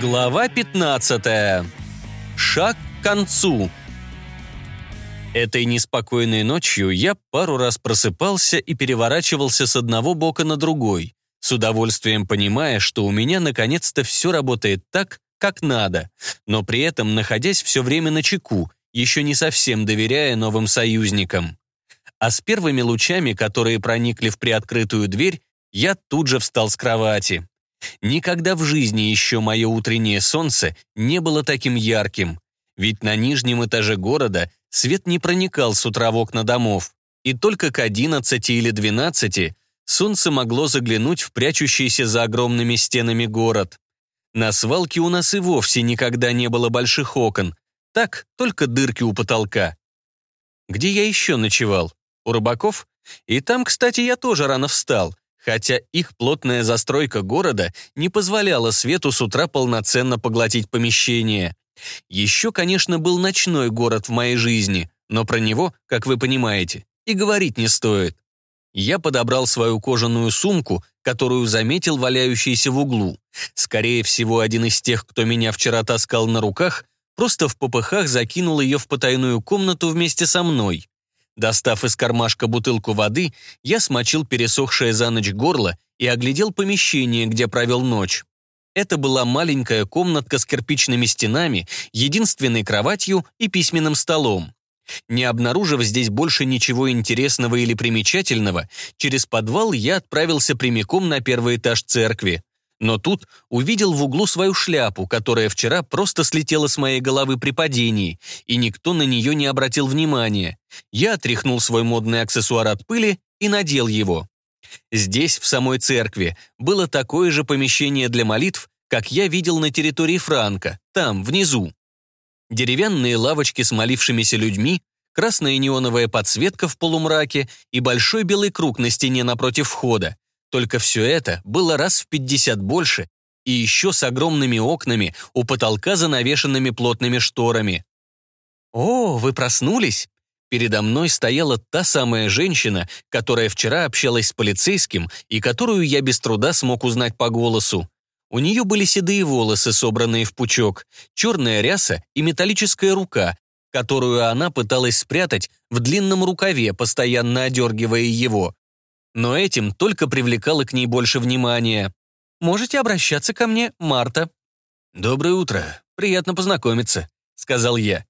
Глава 15. Шаг к концу. Этой неспокойной ночью я пару раз просыпался и переворачивался с одного бока на другой, с удовольствием понимая, что у меня наконец-то все работает так, как надо, но при этом находясь все время на чеку, еще не совсем доверяя новым союзникам. А с первыми лучами, которые проникли в приоткрытую дверь, я тут же встал с кровати. Никогда в жизни еще мое утреннее солнце не было таким ярким, ведь на нижнем этаже города свет не проникал с утра в окна домов, и только к 11 или 12 солнце могло заглянуть в прячущийся за огромными стенами город. На свалке у нас и вовсе никогда не было больших окон, так, только дырки у потолка. Где я еще ночевал? У рыбаков? И там, кстати, я тоже рано встал, хотя их плотная застройка города не позволяла свету с утра полноценно поглотить помещение. Еще, конечно, был ночной город в моей жизни, но про него, как вы понимаете, и говорить не стоит. Я подобрал свою кожаную сумку, которую заметил валяющейся в углу. Скорее всего, один из тех, кто меня вчера таскал на руках, просто в попыхах закинул ее в потайную комнату вместе со мной. Достав из кармашка бутылку воды, я смочил пересохшее за ночь горло и оглядел помещение, где провел ночь. Это была маленькая комнатка с кирпичными стенами, единственной кроватью и письменным столом. Не обнаружив здесь больше ничего интересного или примечательного, через подвал я отправился прямиком на первый этаж церкви. Но тут увидел в углу свою шляпу, которая вчера просто слетела с моей головы при падении, и никто на нее не обратил внимания. Я отряхнул свой модный аксессуар от пыли и надел его. Здесь, в самой церкви, было такое же помещение для молитв, как я видел на территории Франка, там, внизу. Деревянные лавочки с молившимися людьми, красная неоновая подсветка в полумраке и большой белый круг на стене напротив входа. Только все это было раз в 50 больше и еще с огромными окнами у потолка занавешенными плотными шторами. «О, вы проснулись?» Передо мной стояла та самая женщина, которая вчера общалась с полицейским и которую я без труда смог узнать по голосу. У нее были седые волосы, собранные в пучок, черная ряса и металлическая рука, которую она пыталась спрятать в длинном рукаве, постоянно одергивая его но этим только привлекало к ней больше внимания. «Можете обращаться ко мне, Марта». «Доброе утро. Приятно познакомиться», — сказал я.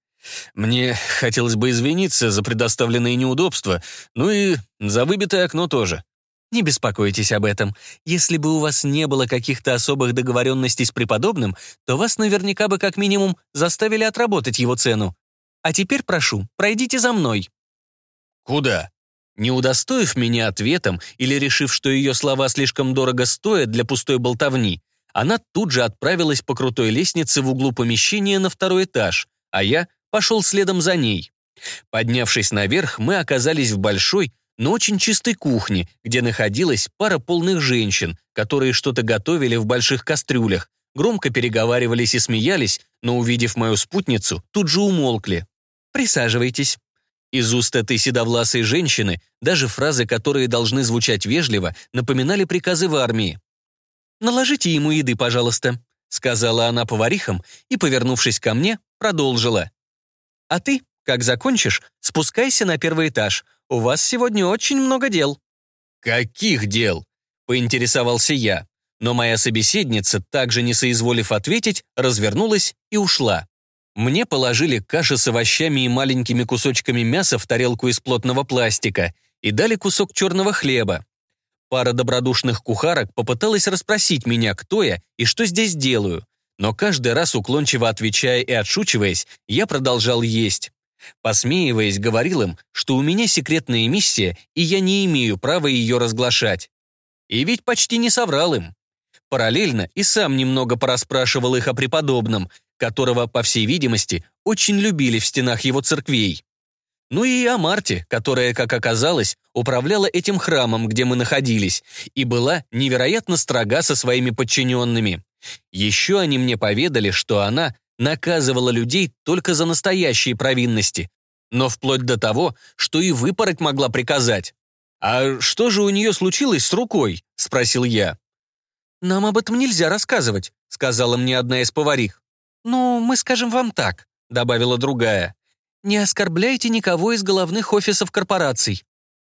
«Мне хотелось бы извиниться за предоставленные неудобства, ну и за выбитое окно тоже». «Не беспокойтесь об этом. Если бы у вас не было каких-то особых договоренностей с преподобным, то вас наверняка бы как минимум заставили отработать его цену. А теперь прошу, пройдите за мной». «Куда?» Не удостоив меня ответом или решив, что ее слова слишком дорого стоят для пустой болтовни, она тут же отправилась по крутой лестнице в углу помещения на второй этаж, а я пошел следом за ней. Поднявшись наверх, мы оказались в большой, но очень чистой кухне, где находилась пара полных женщин, которые что-то готовили в больших кастрюлях, громко переговаривались и смеялись, но, увидев мою спутницу, тут же умолкли. «Присаживайтесь», из уст этой седовласой женщины даже фразы, которые должны звучать вежливо, напоминали приказы в армии. «Наложите ему еды, пожалуйста», — сказала она поварихам и, повернувшись ко мне, продолжила. «А ты, как закончишь, спускайся на первый этаж. У вас сегодня очень много дел». «Каких дел?» — поинтересовался я. Но моя собеседница, также не соизволив ответить, развернулась и ушла. Мне положили каши с овощами и маленькими кусочками мяса в тарелку из плотного пластика и дали кусок черного хлеба. Пара добродушных кухарок попыталась расспросить меня, кто я и что здесь делаю, но каждый раз уклончиво отвечая и отшучиваясь, я продолжал есть. Посмеиваясь, говорил им, что у меня секретная миссия, и я не имею права ее разглашать. И ведь почти не соврал им. Параллельно и сам немного порасспрашивал их о преподобном, которого, по всей видимости, очень любили в стенах его церквей. Ну и о Марте, которая, как оказалось, управляла этим храмом, где мы находились, и была невероятно строга со своими подчиненными. Еще они мне поведали, что она наказывала людей только за настоящие провинности, но вплоть до того, что и выпороть могла приказать. «А что же у нее случилось с рукой?» — спросил я. «Нам об этом нельзя рассказывать», — сказала мне одна из поварих. «Ну, мы скажем вам так», — добавила другая. «Не оскорбляйте никого из головных офисов корпораций».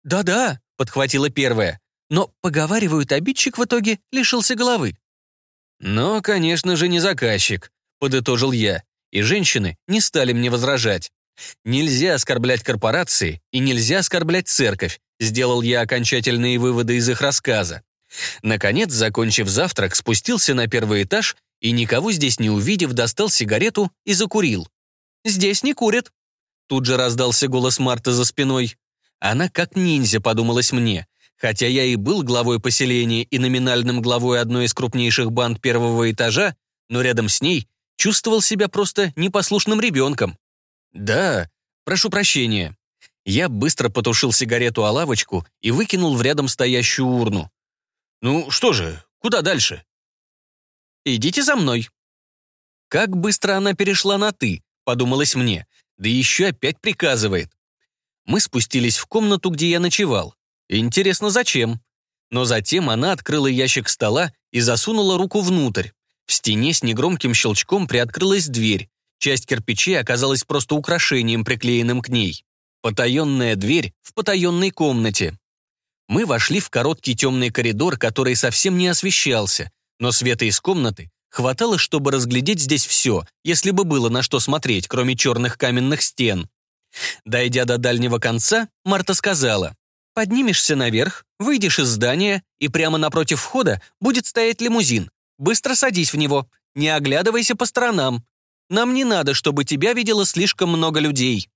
«Да-да», — подхватила первая. «Но, поговаривают, обидчик в итоге лишился головы». «Но, конечно же, не заказчик», — подытожил я, и женщины не стали мне возражать. Нельзя оскорблять корпорации и нельзя оскорблять церковь, сделал я окончательные выводы из их рассказа. Наконец, закончив завтрак, спустился на первый этаж и, никого здесь не увидев, достал сигарету и закурил. «Здесь не курят». Тут же раздался голос Марты за спиной. Она как ниндзя, подумалось мне. Хотя я и был главой поселения и номинальным главой одной из крупнейших банд первого этажа, но рядом с ней чувствовал себя просто непослушным ребенком. «Да, прошу прощения». Я быстро потушил сигарету о лавочку и выкинул в рядом стоящую урну. «Ну что же, куда дальше?» «Идите за мной». Как быстро она перешла на «ты», подумалось мне, да еще опять приказывает. Мы спустились в комнату, где я ночевал. Интересно, зачем? Но затем она открыла ящик стола и засунула руку внутрь. В стене с негромким щелчком приоткрылась дверь. Часть кирпичей оказалась просто украшением, приклеенным к ней. Потаенная дверь в потаенной комнате. Мы вошли в короткий темный коридор, который совсем не освещался, но света из комнаты хватало, чтобы разглядеть здесь все, если бы было на что смотреть, кроме черных каменных стен. Дойдя до дальнего конца, Марта сказала, «Поднимешься наверх, выйдешь из здания, и прямо напротив входа будет стоять лимузин. Быстро садись в него, не оглядывайся по сторонам. Нам не надо, чтобы тебя видело слишком много людей».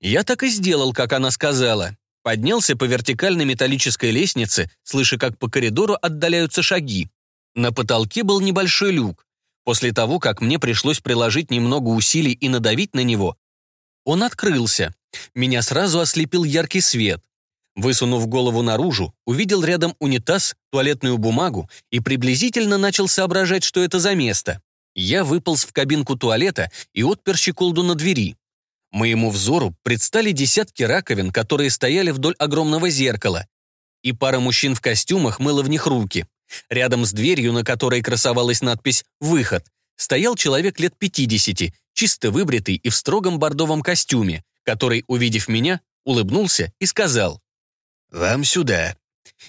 Я так и сделал, как она сказала. Поднялся по вертикальной металлической лестнице, слыша, как по коридору отдаляются шаги. На потолке был небольшой люк. После того, как мне пришлось приложить немного усилий и надавить на него, он открылся. Меня сразу ослепил яркий свет. Высунув голову наружу, увидел рядом унитаз, туалетную бумагу и приблизительно начал соображать, что это за место. Я выполз в кабинку туалета и отпер щеколду на двери. Моему взору предстали десятки раковин, которые стояли вдоль огромного зеркала, и пара мужчин в костюмах мыла в них руки. Рядом с дверью, на которой красовалась надпись «Выход», стоял человек лет 50, чисто выбритый и в строгом бордовом костюме, который, увидев меня, улыбнулся и сказал «Вам сюда».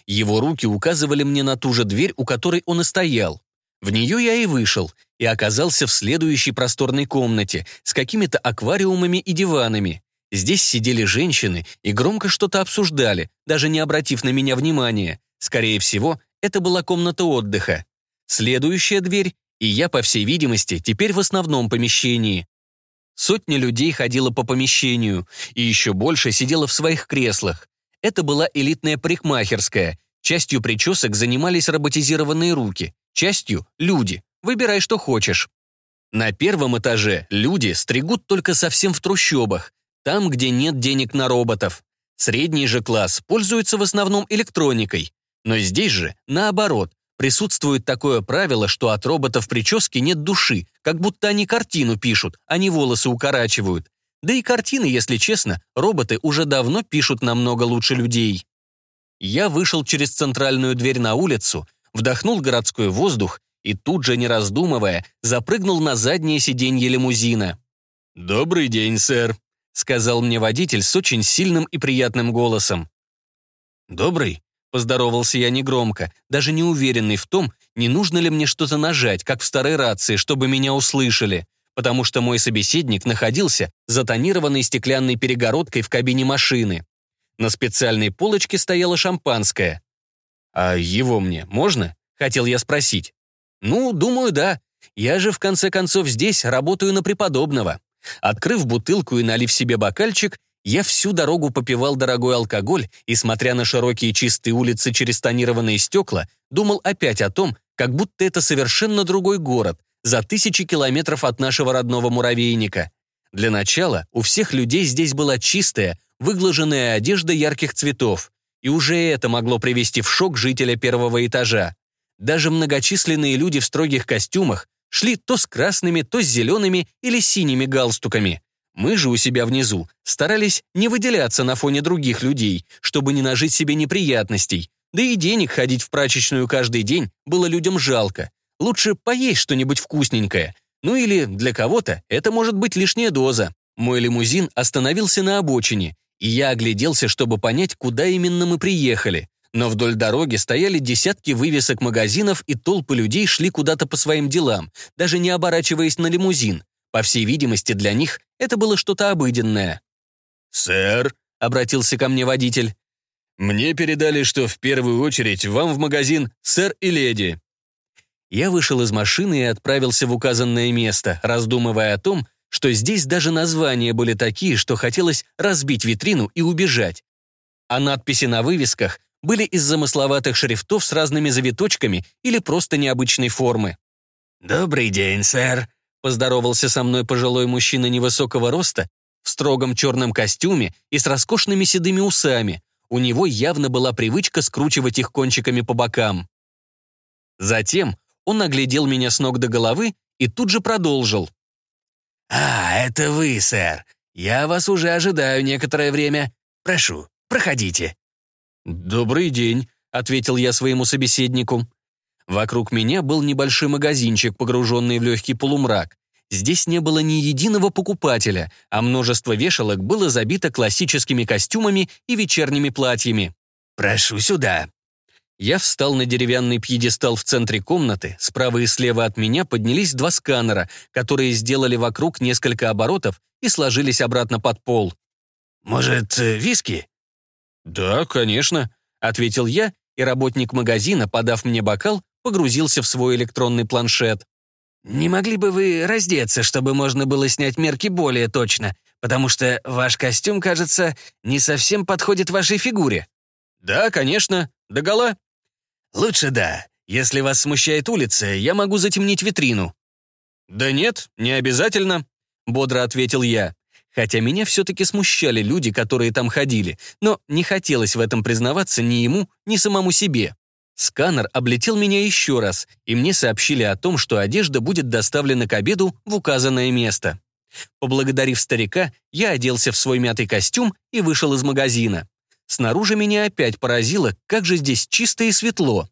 Его руки указывали мне на ту же дверь, у которой он и стоял. В нее я и вышел, и оказался в следующей просторной комнате с какими-то аквариумами и диванами. Здесь сидели женщины и громко что-то обсуждали, даже не обратив на меня внимания. Скорее всего, это была комната отдыха. Следующая дверь, и я, по всей видимости, теперь в основном помещении. Сотня людей ходила по помещению, и еще больше сидела в своих креслах. Это была элитная парикмахерская. Частью причесок занимались роботизированные руки частью — люди. Выбирай, что хочешь. На первом этаже люди стригут только совсем в трущобах, там, где нет денег на роботов. Средний же класс пользуется в основном электроникой. Но здесь же, наоборот, присутствует такое правило, что от роботов прически нет души, как будто они картину пишут, а не волосы укорачивают. Да и картины, если честно, роботы уже давно пишут намного лучше людей. Я вышел через центральную дверь на улицу, вдохнул городской воздух и тут же, не раздумывая, запрыгнул на заднее сиденье лимузина. «Добрый день, сэр», — сказал мне водитель с очень сильным и приятным голосом. «Добрый», — поздоровался я негромко, даже не уверенный в том, не нужно ли мне что-то нажать, как в старой рации, чтобы меня услышали, потому что мой собеседник находился за тонированной стеклянной перегородкой в кабине машины. На специальной полочке стояло шампанское. «А его мне можно?» — хотел я спросить. «Ну, думаю, да. Я же, в конце концов, здесь работаю на преподобного». Открыв бутылку и налив себе бокальчик, я всю дорогу попивал дорогой алкоголь и, смотря на широкие чистые улицы через тонированные стекла, думал опять о том, как будто это совершенно другой город, за тысячи километров от нашего родного муравейника. Для начала у всех людей здесь была чистая, выглаженная одежда ярких цветов и уже это могло привести в шок жителя первого этажа. Даже многочисленные люди в строгих костюмах шли то с красными, то с зелеными или синими галстуками. Мы же у себя внизу старались не выделяться на фоне других людей, чтобы не нажить себе неприятностей, Да и денег ходить в прачечную каждый день было людям жалко. Лучше поесть что-нибудь вкусненькое. Ну или для кого-то это может быть лишняя доза. Мой лимузин остановился на обочине, и я огляделся, чтобы понять, куда именно мы приехали. Но вдоль дороги стояли десятки вывесок магазинов, и толпы людей шли куда-то по своим делам, даже не оборачиваясь на лимузин. По всей видимости, для них это было что-то обыденное. «Сэр», — обратился ко мне водитель, «мне передали, что в первую очередь вам в магазин «Сэр и леди». Я вышел из машины и отправился в указанное место, раздумывая о том, что здесь даже названия были такие, что хотелось разбить витрину и убежать. А надписи на вывесках были из замысловатых шрифтов с разными завиточками или просто необычной формы. «Добрый день, сэр», — поздоровался со мной пожилой мужчина невысокого роста в строгом черном костюме и с роскошными седыми усами. У него явно была привычка скручивать их кончиками по бокам. Затем он оглядел меня с ног до головы и тут же продолжил. «А, это вы, сэр. Я вас уже ожидаю некоторое время. Прошу, проходите». «Добрый день», — ответил я своему собеседнику. Вокруг меня был небольшой магазинчик, погруженный в легкий полумрак. Здесь не было ни единого покупателя, а множество вешалок было забито классическими костюмами и вечерними платьями. «Прошу сюда». Я встал на деревянный пьедестал в центре комнаты, справа и слева от меня поднялись два сканера, которые сделали вокруг несколько оборотов и сложились обратно под пол. «Может, э, виски?» «Да, конечно», — ответил я, и работник магазина, подав мне бокал, погрузился в свой электронный планшет. «Не могли бы вы раздеться, чтобы можно было снять мерки более точно, потому что ваш костюм, кажется, не совсем подходит вашей фигуре?» «Да, конечно. Догола?» «Лучше да. Если вас смущает улица, я могу затемнить витрину». «Да нет, не обязательно», — бодро ответил я хотя меня все-таки смущали люди, которые там ходили, но не хотелось в этом признаваться ни ему, ни самому себе. Сканер облетел меня еще раз, и мне сообщили о том, что одежда будет доставлена к обеду в указанное место. Поблагодарив старика, я оделся в свой мятый костюм и вышел из магазина. Снаружи меня опять поразило, как же здесь чисто и светло.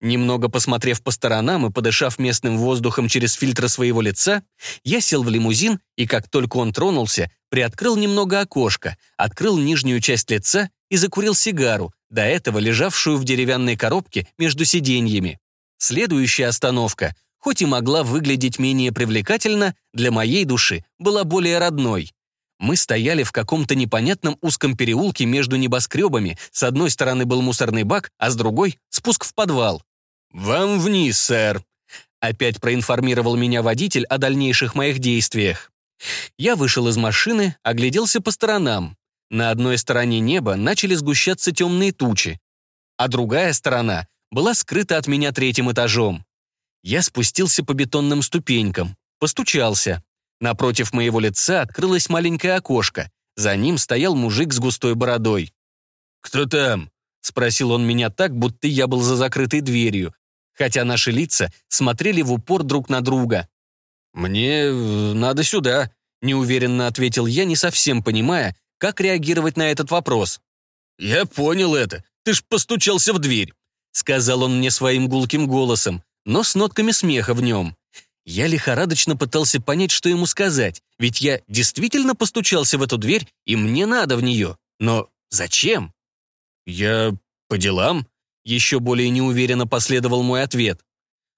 Немного посмотрев по сторонам и подышав местным воздухом через фильтры своего лица, я сел в лимузин, и как только он тронулся, приоткрыл немного окошко, открыл нижнюю часть лица и закурил сигару, до этого лежавшую в деревянной коробке между сиденьями. Следующая остановка, хоть и могла выглядеть менее привлекательно, для моей души была более родной. Мы стояли в каком-то непонятном узком переулке между небоскребами. С одной стороны был мусорный бак, а с другой — спуск в подвал. «Вам вниз, сэр», — опять проинформировал меня водитель о дальнейших моих действиях. Я вышел из машины, огляделся по сторонам. На одной стороне неба начали сгущаться темные тучи, а другая сторона была скрыта от меня третьим этажом. Я спустился по бетонным ступенькам, постучался. Напротив моего лица открылось маленькое окошко. За ним стоял мужик с густой бородой. «Кто там?» — спросил он меня так, будто я был за закрытой дверью, хотя наши лица смотрели в упор друг на друга. «Мне э, надо сюда», — неуверенно ответил я, не совсем понимая, как реагировать на этот вопрос. «Я понял это. Ты ж постучался в дверь», — сказал он мне своим гулким голосом, но с нотками смеха в нем. Я лихорадочно пытался понять, что ему сказать, ведь я действительно постучался в эту дверь, и мне надо в нее. Но зачем? «Я по делам», — еще более неуверенно последовал мой ответ.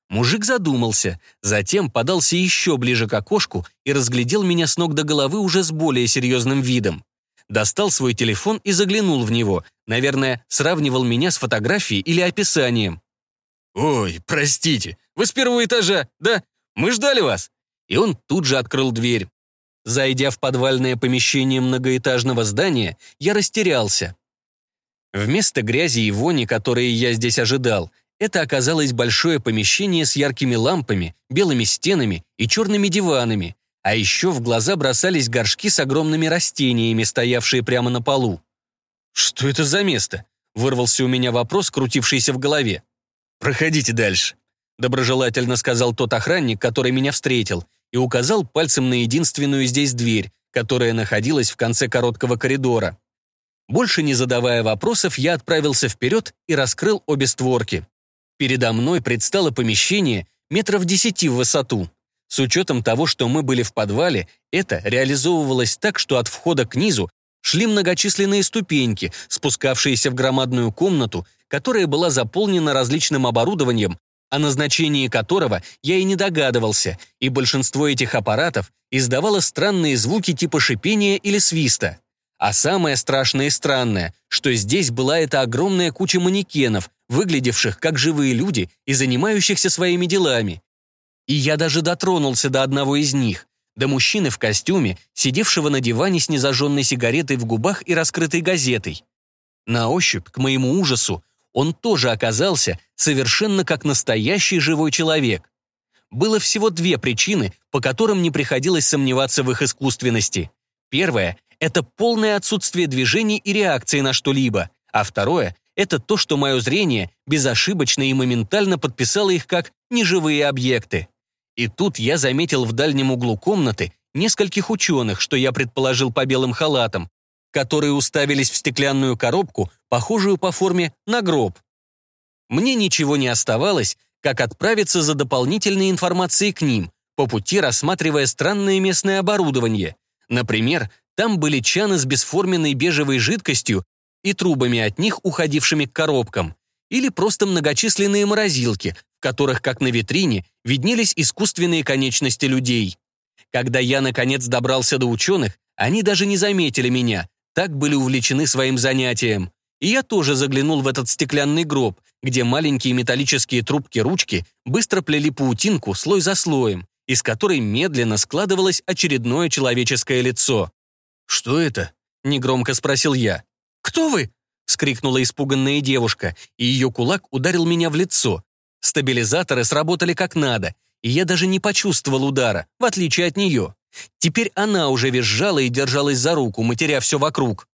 Мужик задумался, затем подался еще ближе к окошку и разглядел меня с ног до головы уже с более серьезным видом. Достал свой телефон и заглянул в него. Наверное, сравнивал меня с фотографией или описанием. «Ой, простите, вы с первого этажа, да? Мы ждали вас!» И он тут же открыл дверь. Зайдя в подвальное помещение многоэтажного здания, я растерялся. Вместо грязи и вони, которые я здесь ожидал, это оказалось большое помещение с яркими лампами, белыми стенами и черными диванами, а еще в глаза бросались горшки с огромными растениями, стоявшие прямо на полу. «Что это за место?» — вырвался у меня вопрос, крутившийся в голове. «Проходите дальше», — доброжелательно сказал тот охранник, который меня встретил, и указал пальцем на единственную здесь дверь, которая находилась в конце короткого коридора. Больше не задавая вопросов, я отправился вперед и раскрыл обе створки. Передо мной предстало помещение метров десяти в высоту. С учетом того, что мы были в подвале, это реализовывалось так, что от входа к низу шли многочисленные ступеньки, спускавшиеся в громадную комнату, которая была заполнена различным оборудованием, о назначении которого я и не догадывался, и большинство этих аппаратов издавало странные звуки типа шипения или свиста. А самое страшное и странное, что здесь была эта огромная куча манекенов, выглядевших как живые люди и занимающихся своими делами. И я даже дотронулся до одного из них, до мужчины в костюме, сидевшего на диване с незажженной сигаретой в губах и раскрытой газетой. На ощупь, к моему ужасу, он тоже оказался совершенно как настоящий живой человек. Было всего две причины, по которым не приходилось сомневаться в их искусственности. Первое — это полное отсутствие движений и реакции на что-либо, а второе — это то, что мое зрение безошибочно и моментально подписало их как неживые объекты. И тут я заметил в дальнем углу комнаты нескольких ученых, что я предположил по белым халатам, которые уставились в стеклянную коробку, похожую по форме на гроб. Мне ничего не оставалось, как отправиться за дополнительной информацией к ним, по пути рассматривая странное местное оборудование. Например, там были чаны с бесформенной бежевой жидкостью и трубами от них, уходившими к коробкам, или просто многочисленные морозилки, в которых, как на витрине, виднелись искусственные конечности людей. Когда я, наконец, добрался до ученых, они даже не заметили меня, так были увлечены своим занятием. И я тоже заглянул в этот стеклянный гроб, где маленькие металлические трубки-ручки быстро плели паутинку слой за слоем, из которой медленно складывалось очередное человеческое лицо. «Что это?» — негромко спросил я. «Кто вы?» — вскрикнула испуганная девушка, и ее кулак ударил меня в лицо. Стабилизаторы сработали как надо, и я даже не почувствовал удара, в отличие от нее. Теперь она уже визжала и держалась за руку, матеря все вокруг.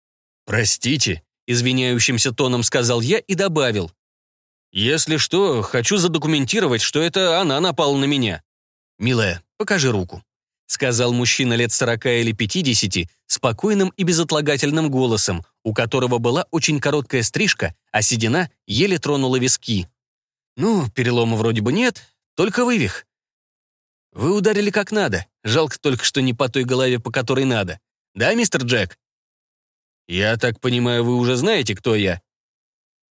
«Простите», — извиняющимся тоном сказал я и добавил. «Если что, хочу задокументировать, что это она напала на меня». «Милая, покажи руку», — сказал мужчина лет сорока или пятидесяти, спокойным и безотлагательным голосом, у которого была очень короткая стрижка, а седина еле тронула виски. «Ну, перелома вроде бы нет, только вывих. Вы ударили как надо. Жалко только, что не по той голове, по которой надо. Да, мистер Джек? Я так понимаю, вы уже знаете, кто я?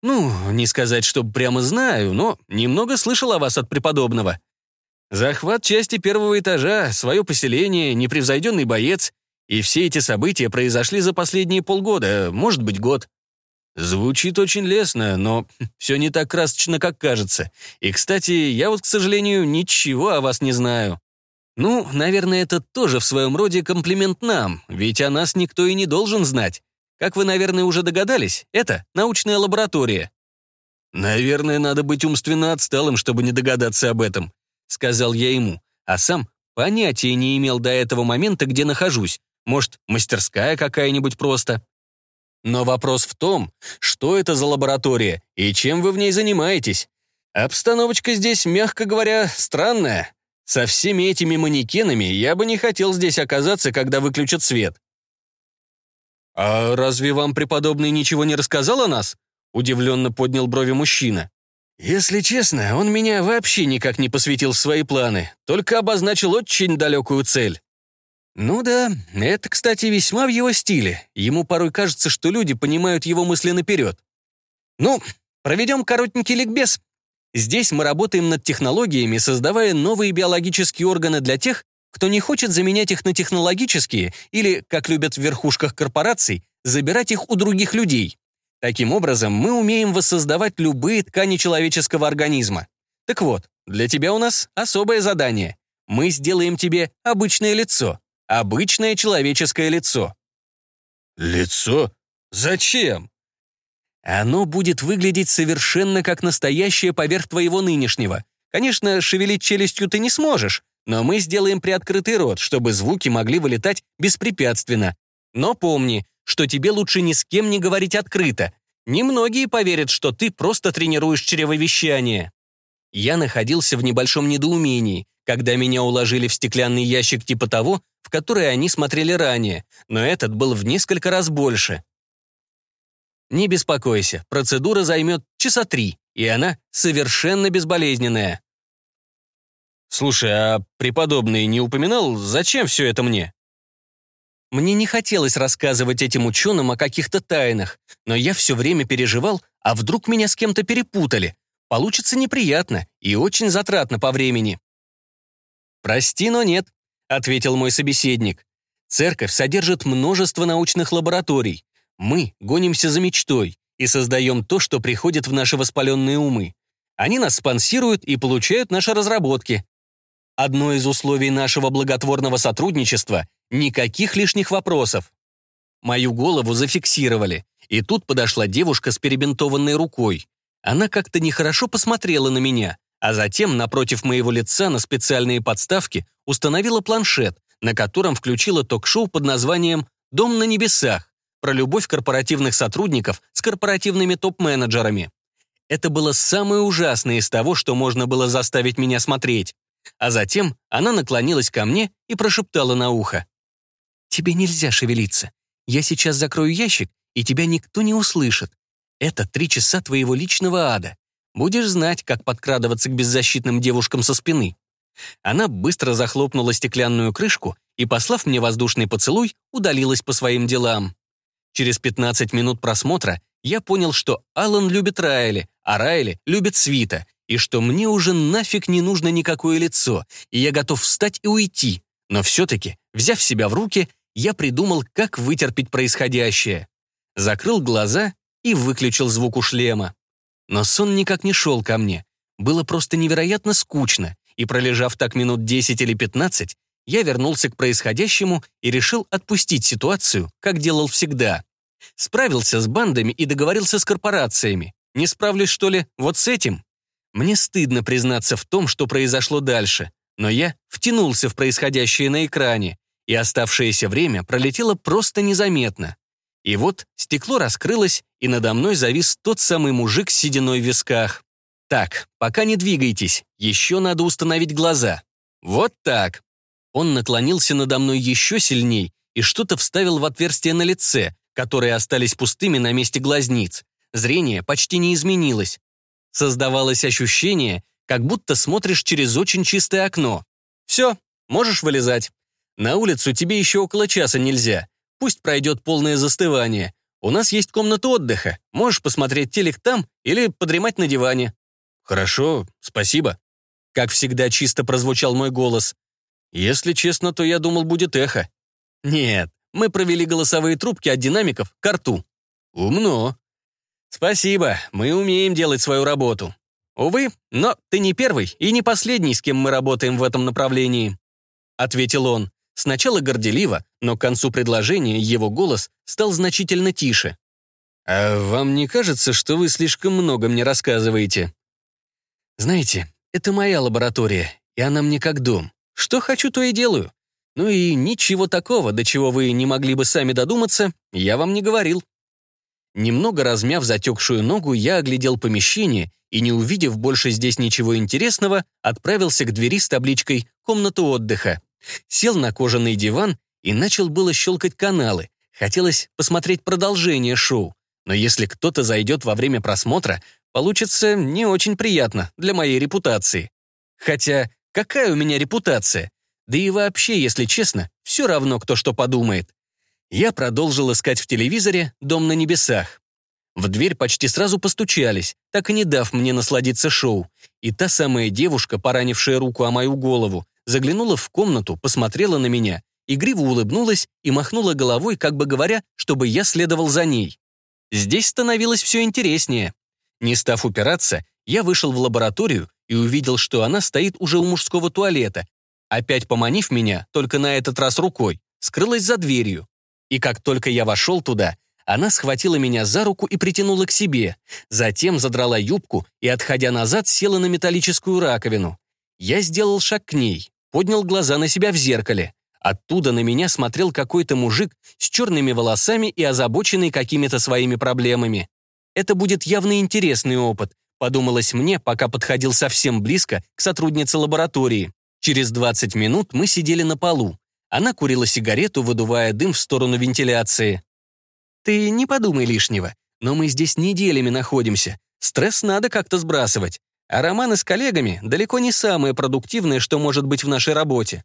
Ну, не сказать, что прямо знаю, но немного слышал о вас от преподобного. Захват части первого этажа, свое поселение, непревзойденный боец. И все эти события произошли за последние полгода, может быть, год. Звучит очень лестно, но все не так красочно, как кажется. И, кстати, я вот, к сожалению, ничего о вас не знаю. Ну, наверное, это тоже в своем роде комплимент нам, ведь о нас никто и не должен знать. Как вы, наверное, уже догадались, это научная лаборатория. Наверное, надо быть умственно отсталым, чтобы не догадаться об этом, сказал я ему, а сам понятия не имел до этого момента, где нахожусь. Может, мастерская какая-нибудь просто. Но вопрос в том, что это за лаборатория и чем вы в ней занимаетесь. Обстановочка здесь, мягко говоря, странная. Со всеми этими манекенами я бы не хотел здесь оказаться, когда выключат свет. «А разве вам преподобный ничего не рассказал о нас?» Удивленно поднял брови мужчина. «Если честно, он меня вообще никак не посвятил в свои планы, только обозначил очень далекую цель. Ну да, это, кстати, весьма в его стиле. Ему порой кажется, что люди понимают его мысли наперед. Ну, проведем коротенький ликбез. Здесь мы работаем над технологиями, создавая новые биологические органы для тех, кто не хочет заменять их на технологические или, как любят в верхушках корпораций, забирать их у других людей. Таким образом, мы умеем воссоздавать любые ткани человеческого организма. Так вот, для тебя у нас особое задание. Мы сделаем тебе обычное лицо. Обычное человеческое лицо. Лицо? Зачем? Оно будет выглядеть совершенно как настоящее поверх твоего нынешнего. Конечно, шевелить челюстью ты не сможешь, но мы сделаем приоткрытый рот, чтобы звуки могли вылетать беспрепятственно. Но помни, что тебе лучше ни с кем не говорить открыто. Немногие поверят, что ты просто тренируешь чревовещание. Я находился в небольшом недоумении, когда меня уложили в стеклянный ящик типа того, в который они смотрели ранее, но этот был в несколько раз больше. Не беспокойся, процедура займет часа три, и она совершенно безболезненная. Слушай, а преподобный не упоминал, зачем все это мне? Мне не хотелось рассказывать этим ученым о каких-то тайнах, но я все время переживал, а вдруг меня с кем-то перепутали. Получится неприятно и очень затратно по времени. «Прости, но нет», — ответил мой собеседник. «Церковь содержит множество научных лабораторий. Мы гонимся за мечтой и создаем то, что приходит в наши воспаленные умы. Они нас спонсируют и получают наши разработки. Одно из условий нашего благотворного сотрудничества — никаких лишних вопросов. Мою голову зафиксировали, и тут подошла девушка с перебинтованной рукой. Она как-то нехорошо посмотрела на меня, а затем напротив моего лица на специальные подставки установила планшет, на котором включила ток-шоу под названием «Дом на небесах» про любовь корпоративных сотрудников с корпоративными топ-менеджерами. Это было самое ужасное из того, что можно было заставить меня смотреть. А затем она наклонилась ко мне и прошептала на ухо. «Тебе нельзя шевелиться. Я сейчас закрою ящик, и тебя никто не услышит. Это три часа твоего личного ада. Будешь знать, как подкрадываться к беззащитным девушкам со спины». Она быстро захлопнула стеклянную крышку и, послав мне воздушный поцелуй, удалилась по своим делам. Через 15 минут просмотра я понял, что Алан любит Райли, а Райли любит Свита, и что мне уже нафиг не нужно никакое лицо, и я готов встать и уйти. Но все-таки, взяв себя в руки, я придумал, как вытерпеть происходящее. Закрыл глаза и выключил звук у шлема. Но сон никак не шел ко мне. Было просто невероятно скучно, и пролежав так минут 10 или 15, я вернулся к происходящему и решил отпустить ситуацию, как делал всегда. Справился с бандами и договорился с корпорациями. Не справлюсь, что ли, вот с этим? Мне стыдно признаться в том, что произошло дальше, но я втянулся в происходящее на экране, и оставшееся время пролетело просто незаметно. И вот стекло раскрылось, и надо мной завис тот самый мужик с сединой в висках. Так, пока не двигайтесь, еще надо установить глаза. Вот так. Он наклонился надо мной еще сильней и что-то вставил в отверстие на лице, которые остались пустыми на месте глазниц. Зрение почти не изменилось. Создавалось ощущение, как будто смотришь через очень чистое окно. Все, можешь вылезать. На улицу тебе еще около часа нельзя. Пусть пройдет полное застывание. У нас есть комната отдыха. Можешь посмотреть телек там или подремать на диване. Хорошо, спасибо. Как всегда чисто прозвучал мой голос. Если честно, то я думал, будет эхо. Нет, мы провели голосовые трубки от динамиков к рту. Умно. Спасибо, мы умеем делать свою работу. Увы, но ты не первый и не последний, с кем мы работаем в этом направлении. Ответил он. Сначала горделиво, но к концу предложения его голос стал значительно тише. «А вам не кажется, что вы слишком много мне рассказываете?» «Знаете, это моя лаборатория, и она мне как дом. Что хочу, то и делаю. Ну и ничего такого, до чего вы не могли бы сами додуматься, я вам не говорил. Немного размяв затекшую ногу, я оглядел помещение и, не увидев больше здесь ничего интересного, отправился к двери с табличкой «Комната отдыха». Сел на кожаный диван и начал было щелкать каналы. Хотелось посмотреть продолжение шоу. Но если кто-то зайдет во время просмотра, получится не очень приятно для моей репутации. Хотя, какая у меня репутация? Да и вообще, если честно, все равно, кто что подумает. Я продолжил искать в телевизоре «Дом на небесах». В дверь почти сразу постучались, так и не дав мне насладиться шоу. И та самая девушка, поранившая руку о мою голову, заглянула в комнату, посмотрела на меня, игриво улыбнулась и махнула головой, как бы говоря, чтобы я следовал за ней. Здесь становилось все интереснее. Не став упираться, я вышел в лабораторию и увидел, что она стоит уже у мужского туалета, Опять поманив меня, только на этот раз рукой, скрылась за дверью. И как только я вошел туда, она схватила меня за руку и притянула к себе, затем задрала юбку и, отходя назад, села на металлическую раковину. Я сделал шаг к ней, поднял глаза на себя в зеркале. Оттуда на меня смотрел какой-то мужик с черными волосами и озабоченный какими-то своими проблемами. Это будет явно интересный опыт, подумалось мне, пока подходил совсем близко к сотруднице лаборатории. Через 20 минут мы сидели на полу. Она курила сигарету, выдувая дым в сторону вентиляции. «Ты не подумай лишнего. Но мы здесь неделями находимся. Стресс надо как-то сбрасывать. А романы с коллегами далеко не самое продуктивное, что может быть в нашей работе.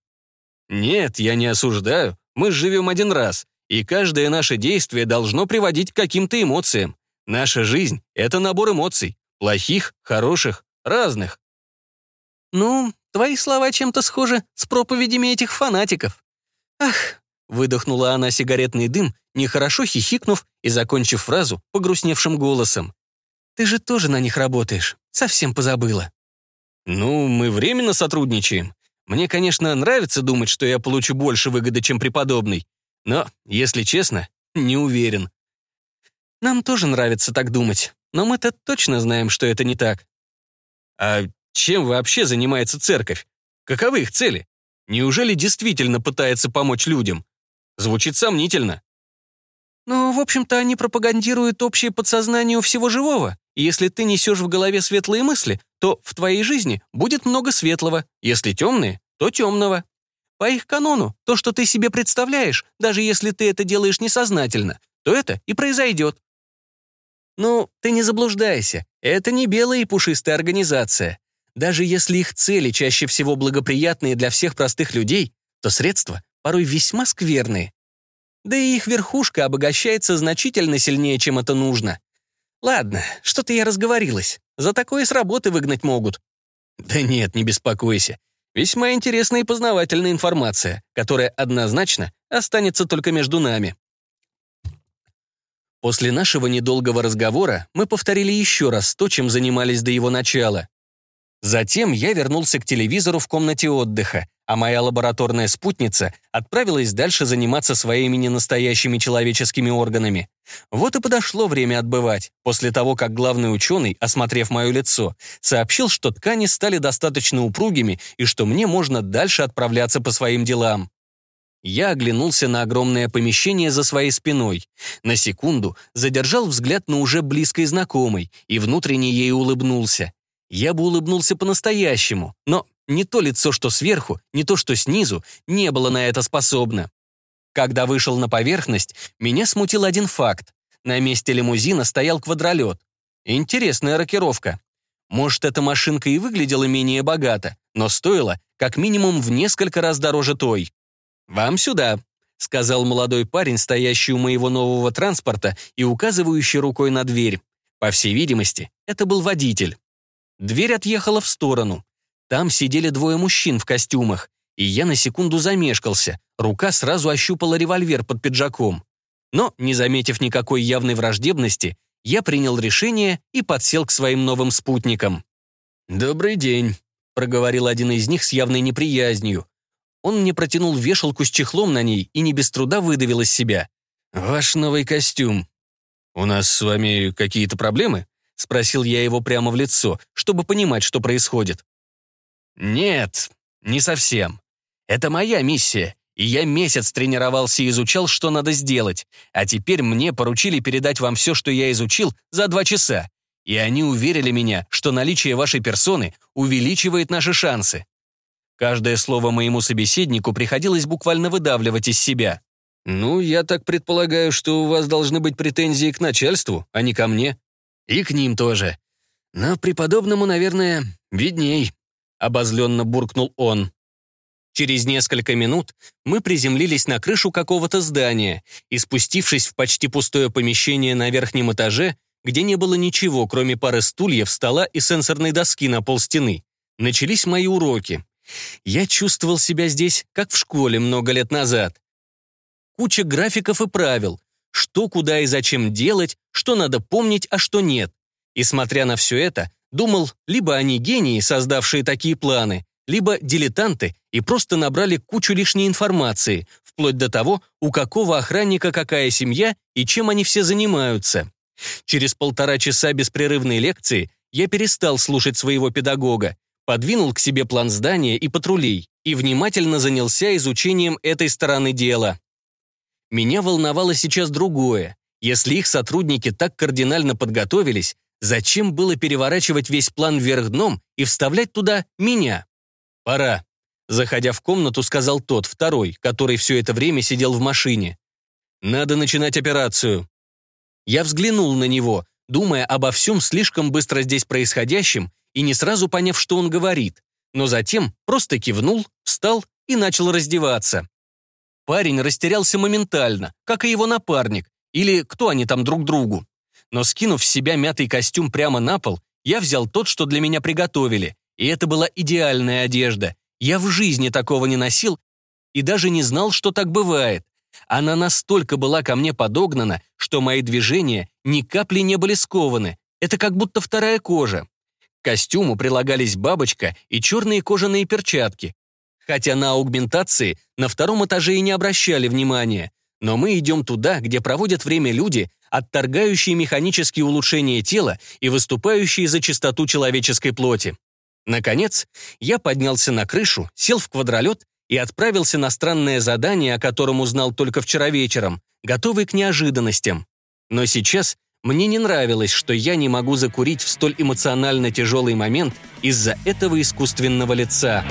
Нет, я не осуждаю. Мы живем один раз, и каждое наше действие должно приводить к каким-то эмоциям. Наша жизнь — это набор эмоций. Плохих, хороших, разных. Ну, твои слова чем-то схожи с проповедями этих фанатиков. Ах, выдохнула она сигаретный дым, нехорошо хихикнув и закончив фразу погрустневшим голосом. Ты же тоже на них работаешь. Совсем позабыла. Ну, мы временно сотрудничаем. Мне, конечно, нравится думать, что я получу больше выгоды, чем преподобный. Но, если честно, не уверен. Нам тоже нравится так думать, но мы-то точно знаем, что это не так. А чем вообще занимается церковь? Каковы их цели? Неужели действительно пытается помочь людям? Звучит сомнительно. Ну, в общем-то, они пропагандируют общее подсознание у всего живого. И если ты несешь в голове светлые мысли, то в твоей жизни будет много светлого. Если темные, то темного. По их канону, то, что ты себе представляешь, даже если ты это делаешь несознательно, то это и произойдет. Ну, ты не заблуждайся, это не белая и пушистая организация. Даже если их цели чаще всего благоприятные для всех простых людей, то средства порой весьма скверные. Да и их верхушка обогащается значительно сильнее, чем это нужно. Ладно, что-то я разговорилась. За такое с работы выгнать могут. Да нет, не беспокойся. Весьма интересная и познавательная информация, которая однозначно останется только между нами. После нашего недолгого разговора мы повторили еще раз то, чем занимались до его начала. Затем я вернулся к телевизору в комнате отдыха, а моя лабораторная спутница отправилась дальше заниматься своими ненастоящими человеческими органами. Вот и подошло время отбывать, после того, как главный ученый, осмотрев мое лицо, сообщил, что ткани стали достаточно упругими и что мне можно дальше отправляться по своим делам. Я оглянулся на огромное помещение за своей спиной. На секунду задержал взгляд на уже близкой знакомой и внутренне ей улыбнулся я бы улыбнулся по-настоящему, но не то лицо, что сверху, не то, что снизу, не было на это способно. Когда вышел на поверхность, меня смутил один факт. На месте лимузина стоял квадролет. Интересная рокировка. Может, эта машинка и выглядела менее богато, но стоила как минимум в несколько раз дороже той. «Вам сюда», — сказал молодой парень, стоящий у моего нового транспорта и указывающий рукой на дверь. По всей видимости, это был водитель. Дверь отъехала в сторону. Там сидели двое мужчин в костюмах, и я на секунду замешкался. Рука сразу ощупала револьвер под пиджаком. Но, не заметив никакой явной враждебности, я принял решение и подсел к своим новым спутникам. «Добрый день», — проговорил один из них с явной неприязнью. Он мне протянул вешалку с чехлом на ней и не без труда выдавил из себя. «Ваш новый костюм. У нас с вами какие-то проблемы?» Спросил я его прямо в лицо, чтобы понимать, что происходит. «Нет, не совсем. Это моя миссия, и я месяц тренировался и изучал, что надо сделать, а теперь мне поручили передать вам все, что я изучил, за два часа, и они уверили меня, что наличие вашей персоны увеличивает наши шансы». Каждое слово моему собеседнику приходилось буквально выдавливать из себя. «Ну, я так предполагаю, что у вас должны быть претензии к начальству, а не ко мне», и к ним тоже. Но преподобному, наверное, видней», — обозленно буркнул он. Через несколько минут мы приземлились на крышу какого-то здания и, спустившись в почти пустое помещение на верхнем этаже, где не было ничего, кроме пары стульев, стола и сенсорной доски на полстены, начались мои уроки. Я чувствовал себя здесь, как в школе много лет назад. Куча графиков и правил, что, куда и зачем делать, что надо помнить, а что нет. И смотря на все это, думал, либо они гении, создавшие такие планы, либо дилетанты и просто набрали кучу лишней информации, вплоть до того, у какого охранника какая семья и чем они все занимаются. Через полтора часа беспрерывной лекции я перестал слушать своего педагога, подвинул к себе план здания и патрулей и внимательно занялся изучением этой стороны дела. Меня волновало сейчас другое. Если их сотрудники так кардинально подготовились, зачем было переворачивать весь план вверх дном и вставлять туда меня? Пора. Заходя в комнату, сказал тот, второй, который все это время сидел в машине. Надо начинать операцию. Я взглянул на него, думая обо всем слишком быстро здесь происходящем и не сразу поняв, что он говорит, но затем просто кивнул, встал и начал раздеваться. Парень растерялся моментально, как и его напарник, или кто они там друг другу. Но скинув с себя мятый костюм прямо на пол, я взял тот, что для меня приготовили, и это была идеальная одежда. Я в жизни такого не носил и даже не знал, что так бывает. Она настолько была ко мне подогнана, что мои движения ни капли не были скованы. Это как будто вторая кожа. К костюму прилагались бабочка и черные кожаные перчатки. Хотя на аугментации на втором этаже и не обращали внимания. Но мы идем туда, где проводят время люди, отторгающие механические улучшения тела и выступающие за чистоту человеческой плоти. Наконец, я поднялся на крышу, сел в квадролет и отправился на странное задание, о котором узнал только вчера вечером, готовый к неожиданностям. Но сейчас мне не нравилось, что я не могу закурить в столь эмоционально тяжелый момент из-за этого искусственного лица.